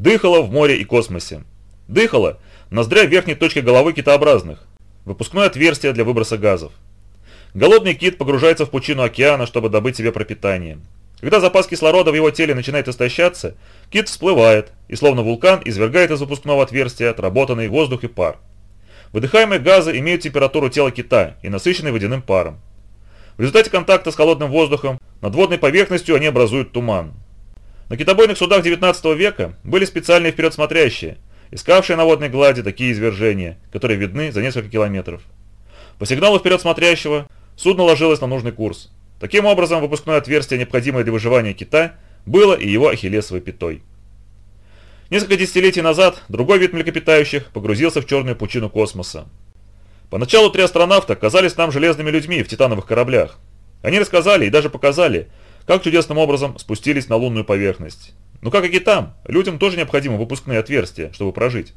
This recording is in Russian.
Дыхало в море и космосе. Дыхало – ноздря верхней точки головы китообразных, выпускное отверстие для выброса газов. Голодный кит погружается в пучину океана, чтобы добыть себе пропитание. Когда запас кислорода в его теле начинает истощаться, кит всплывает и, словно вулкан, извергает из выпускного отверстия отработанный воздух и пар. Выдыхаемые газы имеют температуру тела кита и насыщены водяным паром. В результате контакта с холодным воздухом над водной поверхностью они образуют туман. На китобойных судах 19 века были специальные вперед смотрящие, искавшие на водной глади такие извержения, которые видны за несколько километров. По сигналу вперед смотрящего судно ложилось на нужный курс. Таким образом, выпускное отверстие, необходимое для выживания кита, было и его ахиллесовой пятой. Несколько десятилетий назад другой вид млекопитающих погрузился в черную пучину космоса. Поначалу три астронавта казались нам железными людьми в титановых кораблях. Они рассказали и даже показали, как чудесным образом спустились на лунную поверхность. Но как и там, людям тоже необходимы выпускные отверстия, чтобы прожить.